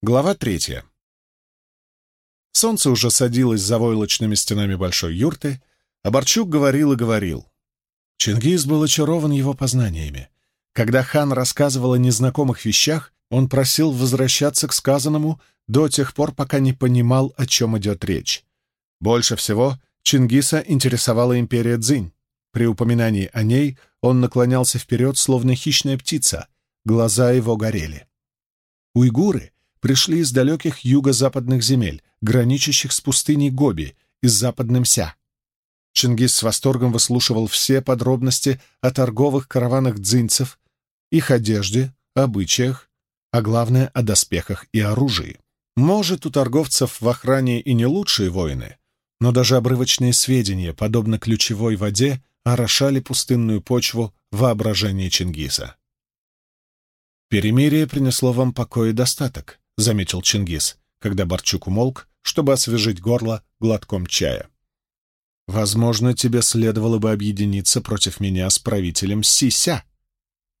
Глава третья. Солнце уже садилось за войлочными стенами большой юрты, а Борчук говорил и говорил. Чингис был очарован его познаниями. Когда хан рассказывал о незнакомых вещах, он просил возвращаться к сказанному до тех пор, пока не понимал, о чем идет речь. Больше всего Чингиса интересовала империя Цзинь. При упоминании о ней он наклонялся вперед, словно хищная птица. Глаза его горели. Уйгуры пришли из далеких юго-западных земель, граничащих с пустыней Гоби и с западным Ся. Чингис с восторгом выслушивал все подробности о торговых караванах дзинцев, их одежде, обычаях, а главное — о доспехах и оружии. Может, у торговцев в охране и не лучшие воины, но даже обрывочные сведения, подобно ключевой воде, орошали пустынную почву воображения Чингиса. «Перемирие принесло вам покой и достаток», — заметил Чингис, когда Борчук умолк, чтобы освежить горло глотком чая. «Возможно, тебе следовало бы объединиться против меня с правителем Сися.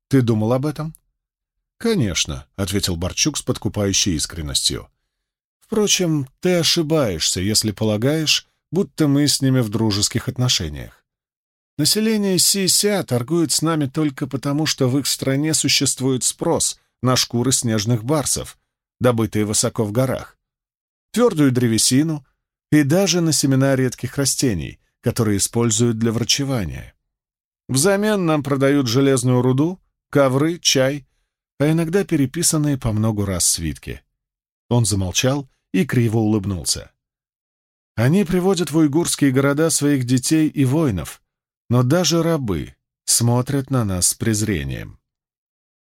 Ты думал об этом?» «Конечно», — ответил Борчук с подкупающей искренностью. «Впрочем, ты ошибаешься, если полагаешь, будто мы с ними в дружеских отношениях. Население Сися торгует с нами только потому, что в их стране существует спрос на шкуры снежных барсов, добытые высоко в горах, твердую древесину и даже на семена редких растений, которые используют для врачевания. Взамен нам продают железную руду, ковры, чай, а иногда переписанные по многу раз свитки. Он замолчал и криво улыбнулся. Они приводят в уйгурские города своих детей и воинов, но даже рабы смотрят на нас с презрением.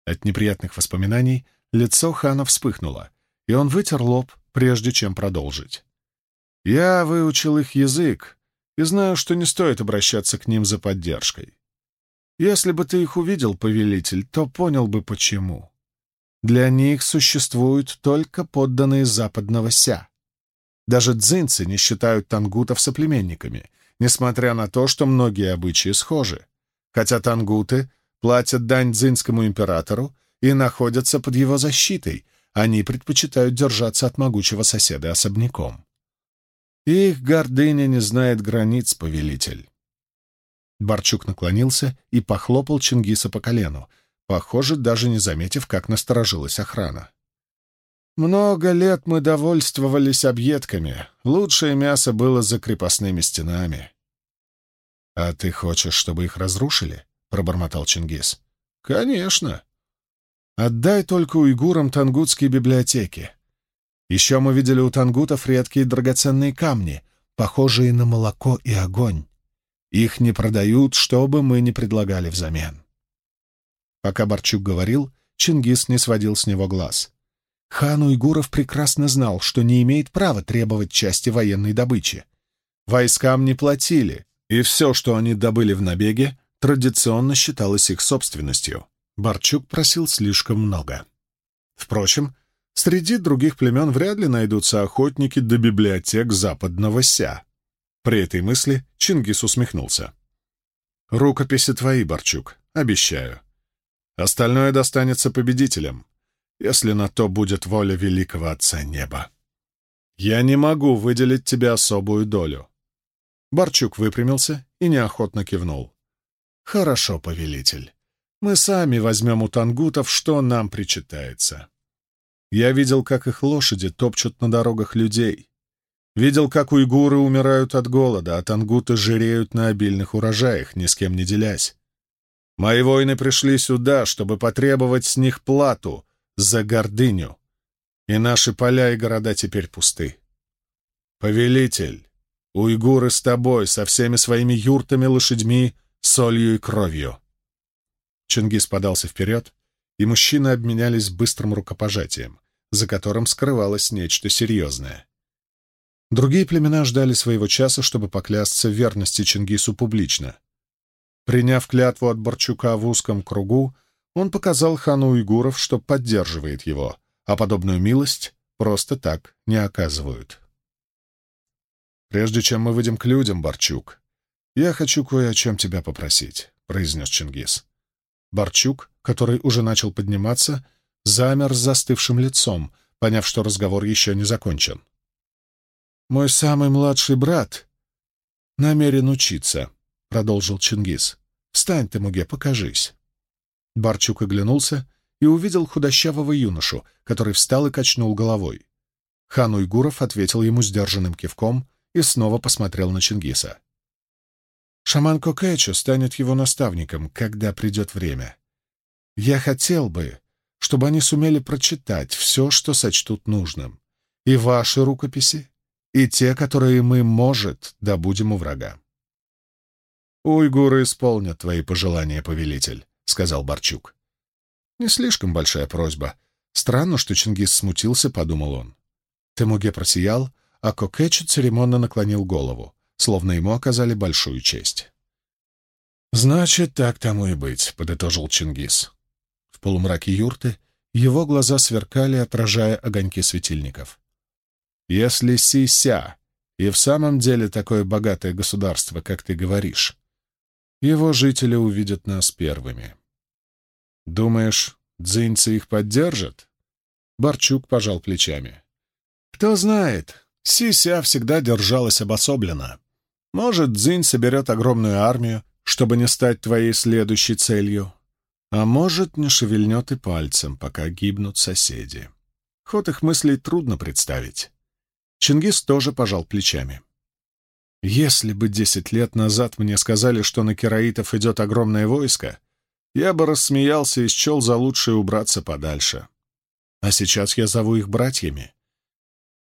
От неприятных воспоминаний лицо хана вспыхнуло, и он вытер лоб, прежде чем продолжить. «Я выучил их язык и знаю, что не стоит обращаться к ним за поддержкой. Если бы ты их увидел, повелитель, то понял бы, почему. Для них существуют только подданные западного ся. Даже дзинцы не считают тангутов соплеменниками — несмотря на то, что многие обычаи схожи. Хотя тангуты платят дань дзинскому императору и находятся под его защитой, они предпочитают держаться от могучего соседа особняком. Их гордыня не знает границ, повелитель. Барчук наклонился и похлопал Чингиса по колену, похоже, даже не заметив, как насторожилась охрана. Много лет мы довольствовались объедками. Лучшее мясо было за крепостными стенами. — А ты хочешь, чтобы их разрушили? — пробормотал Чингис. — Конечно. Отдай только уйгурам тангутские библиотеки. Еще мы видели у тангутов редкие драгоценные камни, похожие на молоко и огонь. Их не продают, что бы мы ни предлагали взамен. Пока Барчук говорил, Чингис не сводил с него глаз — Хан Уйгуров прекрасно знал, что не имеет права требовать части военной добычи. Войскам не платили, и все, что они добыли в набеге, традиционно считалось их собственностью. Барчук просил слишком много. Впрочем, среди других племен вряд ли найдутся охотники до библиотек западного Ся. При этой мысли Чингис усмехнулся. «Рукописи твои, Барчук, обещаю. Остальное достанется победителям если на то будет воля великого Отца Неба. Я не могу выделить тебе особую долю. Барчук выпрямился и неохотно кивнул. Хорошо, повелитель. Мы сами возьмем у тангутов, что нам причитается. Я видел, как их лошади топчут на дорогах людей. Видел, как уйгуры умирают от голода, а тангуты жиреют на обильных урожаях, ни с кем не делясь. Мои воины пришли сюда, чтобы потребовать с них плату за гордыню, и наши поля и города теперь пусты. Повелитель, уйгуры с тобой, со всеми своими юртами, лошадьми, солью и кровью. Чингис подался вперед, и мужчины обменялись быстрым рукопожатием, за которым скрывалось нечто серьезное. Другие племена ждали своего часа, чтобы поклясться в верности Чингису публично. Приняв клятву от Борчука в узком кругу, он показал хану уйгуров, что поддерживает его, а подобную милость просто так не оказывают. «Прежде чем мы выйдем к людям, Барчук, я хочу кое о чем тебя попросить», — произнес Чингис. Барчук, который уже начал подниматься, замер с застывшим лицом, поняв, что разговор еще не закончен. «Мой самый младший брат намерен учиться», — продолжил Чингис. «Встань ты, Муге, покажись». Барчук оглянулся и увидел худощавого юношу, который встал и качнул головой. Хан Уйгуров ответил ему сдержанным кивком и снова посмотрел на Чингиса. «Шаман Кокэчо станет его наставником, когда придет время. Я хотел бы, чтобы они сумели прочитать все, что сочтут нужным. И ваши рукописи, и те, которые мы, может, добудем у врага. «Уйгуры исполнят твои пожелания, повелитель», — сказал Барчук. «Не слишком большая просьба. Странно, что Чингис смутился», — подумал он. Темуге просиял, а Кокетчу церемонно наклонил голову, словно ему оказали большую честь. «Значит, так тому и быть», — подытожил Чингис. В полумраке юрты его глаза сверкали, отражая огоньки светильников. Если Сися и в самом деле такое богатое государство, как ты говоришь, его жители увидят нас первыми. Думаешь, дзиньцы их поддержат? Барчук пожал плечами. Кто знает, Сися всегда держалась обособленно. Может, Дзинь соберет огромную армию, чтобы не стать твоей следующей целью. А может, не шевельнет и пальцем, пока гибнут соседи. Ход их мыслей трудно представить. Чингис тоже пожал плечами. «Если бы десять лет назад мне сказали, что на кераитов идет огромное войско, я бы рассмеялся и счел за лучшее убраться подальше. А сейчас я зову их братьями.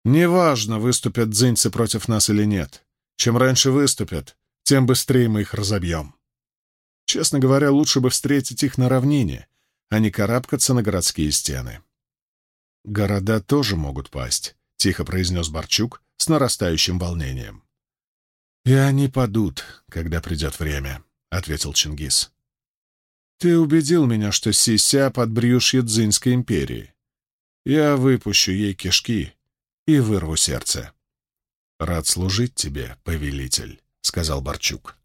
Неважно, выступят дзиньцы против нас или нет. Чем раньше выступят, тем быстрее мы их разобьем. Честно говоря, лучше бы встретить их на равнине, а не карабкаться на городские стены. Города тоже могут пасть, — тихо произнес Борчук с нарастающим волнением. «И они падут, когда придет время», — ответил Чингис. «Ты убедил меня, что Сися под брюшье Дзинской империи. Я выпущу ей кишки и вырву сердце». «Рад служить тебе, повелитель», — сказал Борчук.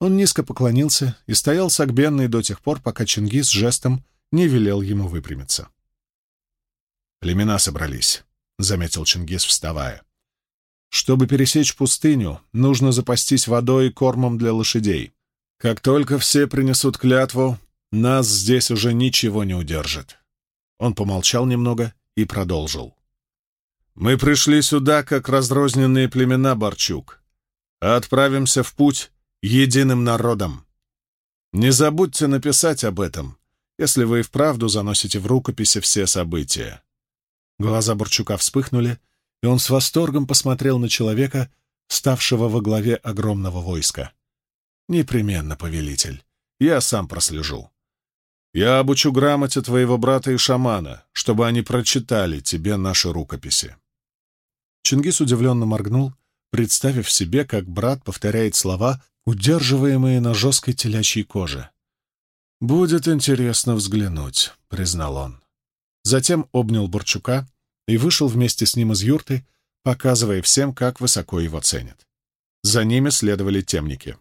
Он низко поклонился и стоял согбенный до тех пор, пока Чингис жестом не велел ему выпрямиться. Племена собрались. — заметил Чингис, вставая. «Чтобы пересечь пустыню, нужно запастись водой и кормом для лошадей. Как только все принесут клятву, нас здесь уже ничего не удержит». Он помолчал немного и продолжил. «Мы пришли сюда, как разрозненные племена, Барчук, а отправимся в путь единым народом. Не забудьте написать об этом, если вы и вправду заносите в рукописи все события. Глаза Бурчука вспыхнули, и он с восторгом посмотрел на человека, ставшего во главе огромного войска. «Непременно, повелитель. Я сам прослежу. Я обучу грамоте твоего брата и шамана, чтобы они прочитали тебе наши рукописи». Чингис удивленно моргнул, представив себе, как брат повторяет слова, удерживаемые на жесткой телячьей коже. «Будет интересно взглянуть», — признал он. Затем обнял Борчука и вышел вместе с ним из юрты, показывая всем, как высоко его ценят. За ними следовали темники.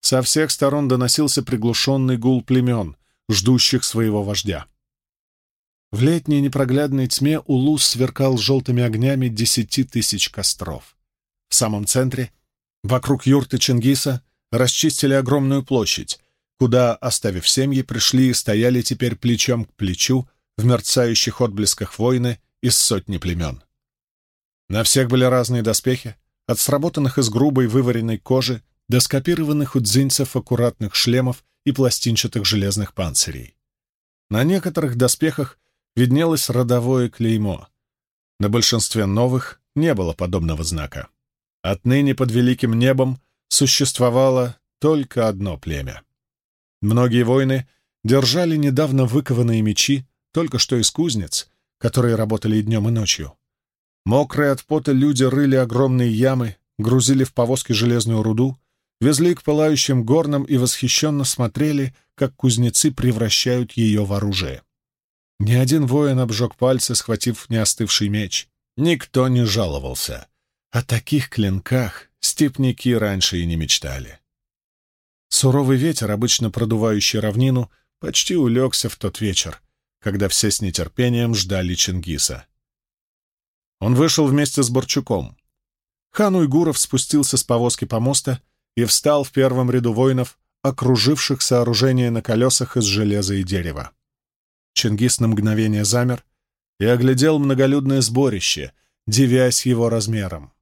Со всех сторон доносился приглушенный гул племен, ждущих своего вождя. В летней непроглядной тьме Улус сверкал желтыми огнями десяти тысяч костров. В самом центре, вокруг юрты Чингиса, расчистили огромную площадь, куда, оставив семьи, пришли и стояли теперь плечом к плечу в мерцающих отблесках войны из сотни племен. На всех были разные доспехи, от сработанных из грубой вываренной кожи до скопированных у дзинцев аккуратных шлемов и пластинчатых железных панцирей. На некоторых доспехах виднелось родовое клеймо. На большинстве новых не было подобного знака. Отныне под великим небом существовало только одно племя. Многие воины держали недавно выкованные мечи, только что из кузнец, которые работали и днем, и ночью. Мокрые от пота люди рыли огромные ямы, грузили в повозки железную руду, везли к пылающим горнам и восхищенно смотрели, как кузнецы превращают ее в оружие. Ни один воин обжег пальцы, схватив неостывший меч. Никто не жаловался. О таких клинках степняки раньше и не мечтали. Суровый ветер, обычно продувающий равнину, почти улегся в тот вечер, когда все с нетерпением ждали Чингиса. Он вышел вместе с Борчуком. Хан Уйгуров спустился с повозки помоста и встал в первом ряду воинов, окруживших сооружение на колесах из железа и дерева. Чингис на мгновение замер и оглядел многолюдное сборище, дивясь его размером.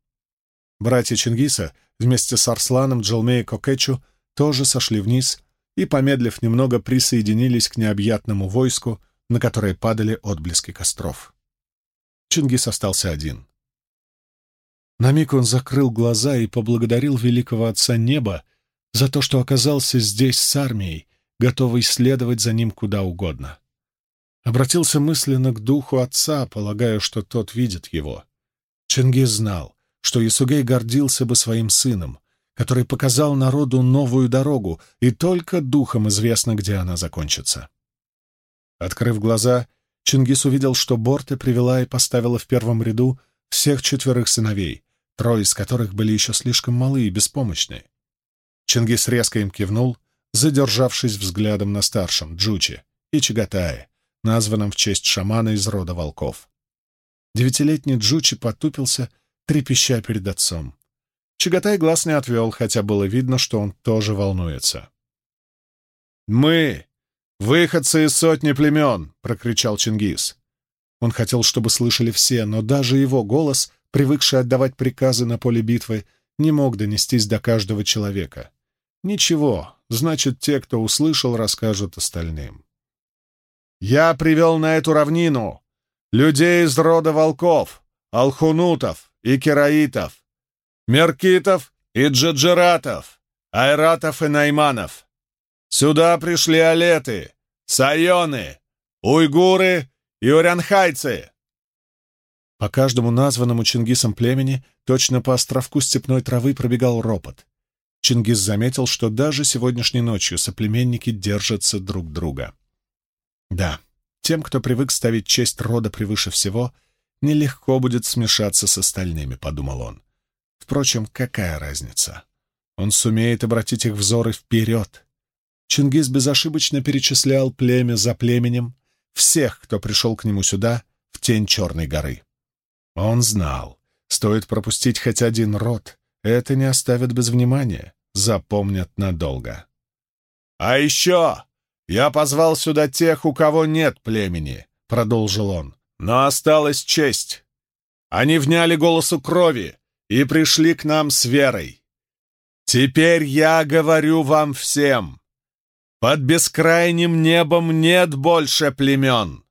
Братья Чингиса вместе с Арсланом, Джалме и Кокетчу тоже сошли вниз и, помедлив немного, присоединились к необъятному войску, на которое падали отблески костров. Чингис остался один. На миг он закрыл глаза и поблагодарил великого отца неба за то, что оказался здесь с армией, готовый следовать за ним куда угодно. Обратился мысленно к духу отца, полагая, что тот видит его. Чингис знал, что Исугей гордился бы своим сыном, который показал народу новую дорогу, и только духом известно, где она закончится. Открыв глаза, Чингис увидел, что Борте привела и поставила в первом ряду всех четверых сыновей, трое из которых были еще слишком малы и беспомощны. Чингис резко им кивнул, задержавшись взглядом на старшем, Джучи, и Чагатае, названном в честь шамана из рода волков. Девятилетний Джучи потупился, трепеща перед отцом. Чагатай глаз не отвел, хотя было видно, что он тоже волнуется. «Мы — выходцы из сотни племен!» — прокричал Чингис. Он хотел, чтобы слышали все, но даже его голос, привыкший отдавать приказы на поле битвы, не мог донестись до каждого человека. Ничего, значит, те, кто услышал, расскажут остальным. «Я привел на эту равнину людей из рода волков, алхунутов и кераитов, меркитов и джаджиратов, айратов и найманов. Сюда пришли алеты, сайоны, уйгуры и урянхайцы. По каждому названному Чингисом племени, точно по островку степной травы, пробегал ропот. Чингис заметил, что даже сегодняшней ночью соплеменники держатся друг друга. Да, тем, кто привык ставить честь рода превыше всего, нелегко будет смешаться с остальными, — подумал он. Впрочем, какая разница? Он сумеет обратить их взоры вперед. Чингис безошибочно перечислял племя за племенем всех, кто пришел к нему сюда, в тень Черной горы. Он знал, стоит пропустить хоть один род, это не оставит без внимания, запомнят надолго. «А еще я позвал сюда тех, у кого нет племени», — продолжил он, — «но осталась честь. Они вняли голосу крови, и пришли к нам с верой. Теперь я говорю вам всем, под бескрайним небом нет больше племен.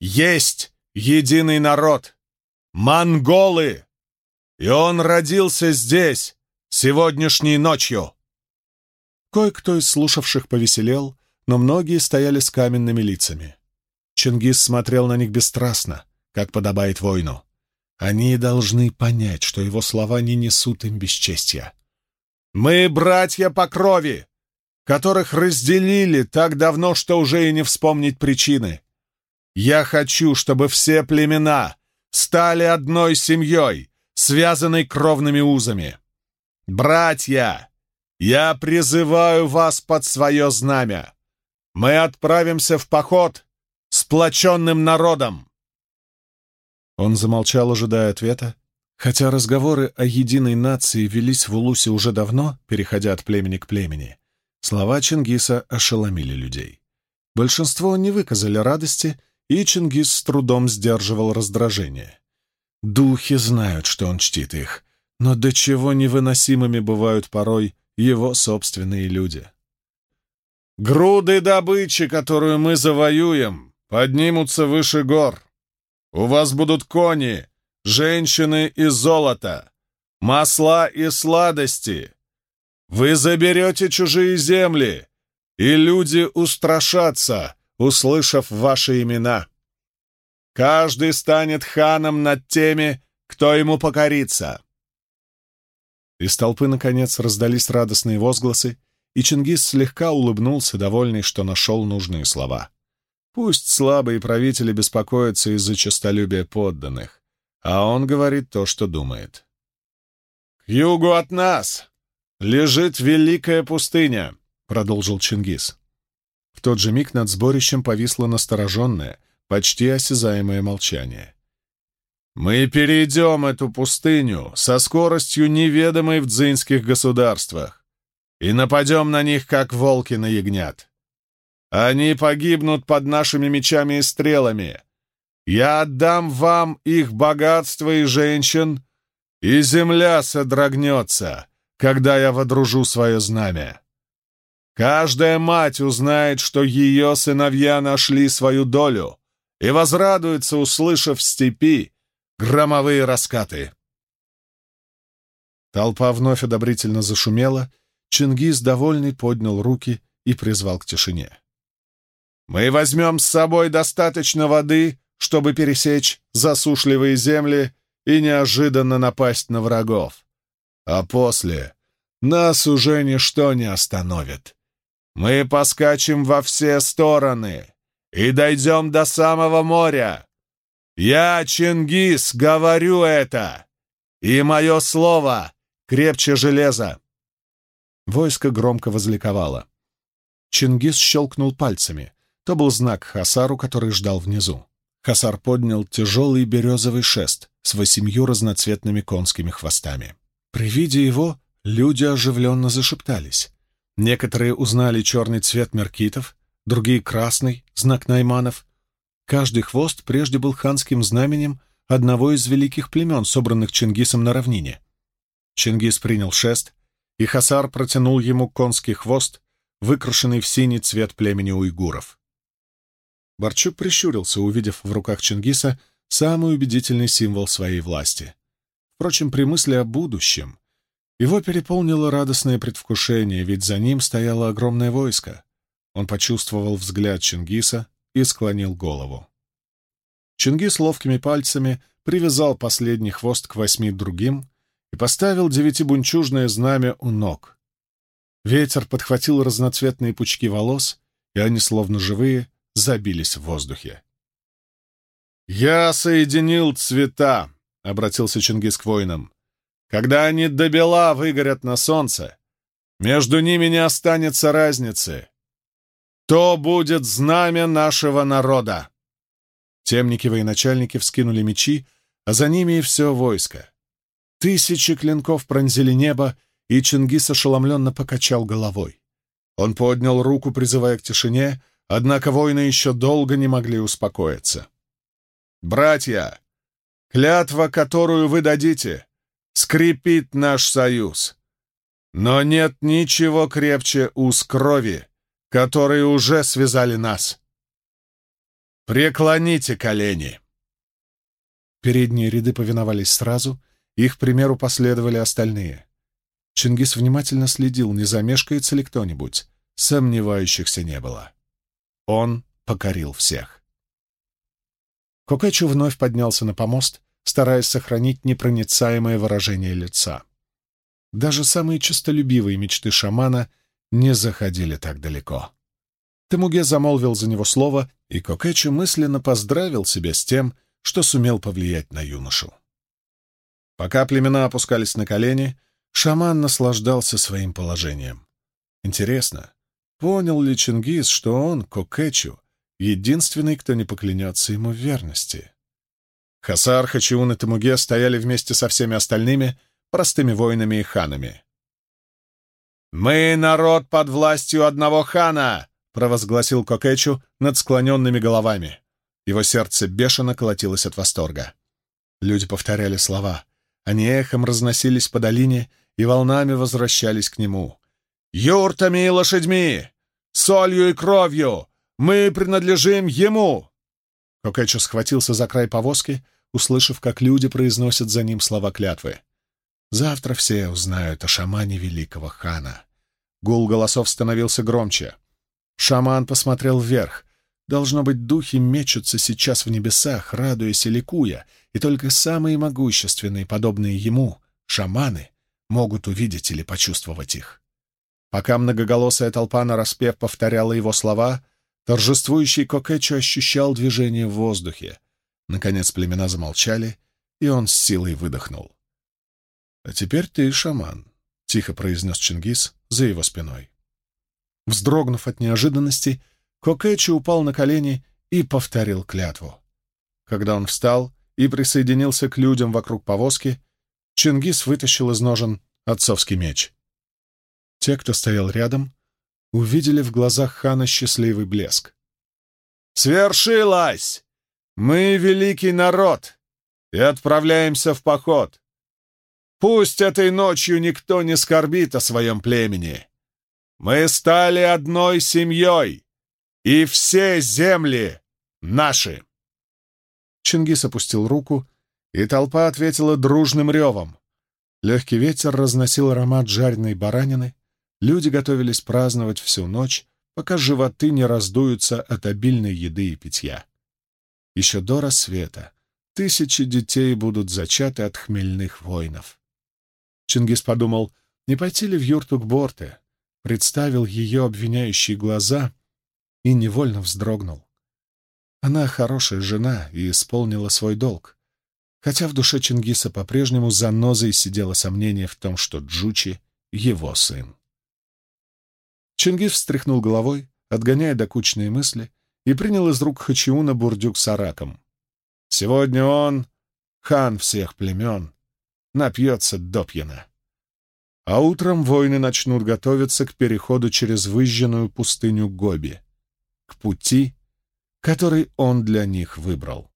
Есть единый народ — монголы, и он родился здесь, сегодняшней ночью. Кое-кто из слушавших повеселел, но многие стояли с каменными лицами. Чингис смотрел на них бесстрастно, как подобает воину. Они должны понять, что его слова не несут им бесчестья. «Мы братья по крови, которых разделили так давно, что уже и не вспомнить причины. Я хочу, чтобы все племена стали одной семьей, связанной кровными узами. Братья, я призываю вас под свое знамя. Мы отправимся в поход сплоченным народом. Он замолчал, ожидая ответа. Хотя разговоры о единой нации велись в Улусе уже давно, переходя от племени к племени, слова Чингиса ошеломили людей. Большинство не выказали радости, и Чингис с трудом сдерживал раздражение. Духи знают, что он чтит их, но до чего невыносимыми бывают порой его собственные люди. «Груды добычи, которую мы завоюем, поднимутся выше гор», у вас будут кони, женщины и золото, масла и сладости. Вы заберете чужие земли, и люди устрашатся, услышав ваши имена. Каждый станет ханом над теми, кто ему покорится. Из толпы, наконец, раздались радостные возгласы, и Чингис слегка улыбнулся, довольный, что нашел нужные слова. Пусть слабые правители беспокоятся из-за честолюбия подданных, а он говорит то, что думает. «К югу от нас лежит великая пустыня», — продолжил Чингис. В тот же миг над сборищем повисла настороженная, почти осязаемое молчание. «Мы перейдем эту пустыню со скоростью, неведомой в дзинских государствах, и нападем на них, как волки на ягнят. Они погибнут под нашими мечами и стрелами. Я отдам вам их богатство и женщин, и земля содрогнется, когда я водружу свое знамя. Каждая мать узнает, что ее сыновья нашли свою долю, и возрадуется, услышав в степи громовые раскаты. Толпа вновь одобрительно зашумела, Чингис, довольный, поднял руки и призвал к тишине. «Мы возьмем с собой достаточно воды, чтобы пересечь засушливые земли и неожиданно напасть на врагов. А после нас уже ничто не остановит. Мы поскачем во все стороны и дойдем до самого моря. Я, Чингис, говорю это, и мое слово крепче железа. Войско громко возликовало. Чингис щелкнул пальцами. То был знак Хасару, который ждал внизу. Хасар поднял тяжелый березовый шест с восемью разноцветными конскими хвостами. При виде его люди оживленно зашептались. Некоторые узнали черный цвет меркитов, другие — красный, знак найманов. Каждый хвост прежде был ханским знаменем одного из великих племен, собранных Чингисом на равнине. Чингис принял шест, и Хасар протянул ему конский хвост, выкрашенный в синий цвет племени уйгуров. Барчук прищурился, увидев в руках Чингиса самый убедительный символ своей власти. Впрочем, при мысли о будущем его переполнило радостное предвкушение, ведь за ним стояло огромное войско. Он почувствовал взгляд Чингиса и склонил голову. Чингис ловкими пальцами привязал последний хвост к восьми другим и поставил девятибунчужное знамя у ног. Ветер подхватил разноцветные пучки волос, и они, словно живые, забились в воздухе. «Я соединил цвета», — обратился Чингис к воинам. «Когда они до бела выгорят на солнце, между ними не останется разницы. То будет знамя нашего народа». Темники военачальники вскинули мечи, а за ними и все войско. Тысячи клинков пронзили небо, и Чингис ошеломленно покачал головой. Он поднял руку, призывая к тишине, Однако воины еще долго не могли успокоиться. «Братья, клятва, которую вы дадите, скрепит наш союз. Но нет ничего крепче уз крови, которые уже связали нас. Преклоните колени!» Передние ряды повиновались сразу, их примеру последовали остальные. Чингис внимательно следил, не замешкается ли кто-нибудь. Сомневающихся не было. Он покорил всех. Кокэчу вновь поднялся на помост, стараясь сохранить непроницаемое выражение лица. Даже самые честолюбивые мечты шамана не заходили так далеко. Темуге замолвил за него слово, и Кокэчу мысленно поздравил себя с тем, что сумел повлиять на юношу. Пока племена опускались на колени, шаман наслаждался своим положением. Интересно, Понял ли Чингис, что он, Кокэчу, единственный, кто не поклянется ему в верности? Хасар, Хачиун и Тамуге стояли вместе со всеми остальными, простыми воинами и ханами. «Мы народ под властью одного хана!» — провозгласил Кокэчу над склоненными головами. Его сердце бешено колотилось от восторга. Люди повторяли слова. Они эхом разносились по долине и волнами возвращались к нему. «Юртами и лошадьми! Солью и кровью! Мы принадлежим ему!» Кокэчо схватился за край повозки, услышав, как люди произносят за ним слова клятвы. «Завтра все узнают о шамане великого хана». Гул голосов становился громче. Шаман посмотрел вверх. Должно быть, духи мечутся сейчас в небесах, радуясь и ликуя, и только самые могущественные, подобные ему, шаманы, могут увидеть или почувствовать их. Пока многоголосая толпа нараспев повторяла его слова, торжествующий Кокетчо ощущал движение в воздухе. Наконец племена замолчали, и он с силой выдохнул. «А теперь ты шаман», — тихо произнес Чингис за его спиной. Вздрогнув от неожиданности, Кокетчо упал на колени и повторил клятву. Когда он встал и присоединился к людям вокруг повозки, Чингис вытащил из ножен отцовский меч. Те, кто стоял рядом, увидели в глазах хана счастливый блеск. «Свершилось! Мы великий народ и отправляемся в поход. Пусть этой ночью никто не скорбит о своем племени. Мы стали одной семьей, и все земли наши!» Чингис опустил руку, и толпа ответила дружным ревом. Легкий ветер разносил аромат жареной баранины, люди готовились праздновать всю ночь, пока животы не раздуются от обильной еды и питья. Еще до рассвета тысячи детей будут зачаты от хмельных воинов. Чингис подумал, не пойти ли в юрту к Борте, представил ее обвиняющие глаза и невольно вздрогнул. Она хорошая жена и исполнила свой долг, хотя в душе Чингиса по-прежнему занозой сидело сомнение в том, что Джучи — его сын. Чингис встряхнул головой, отгоняя докучные мысли, и принял из рук Хачиуна бурдюк с араком. Сегодня он, хан всех племен, напьется допьяно. А утром воины начнут готовиться к переходу через выжженную пустыню Гоби, к пути, который он для них выбрал.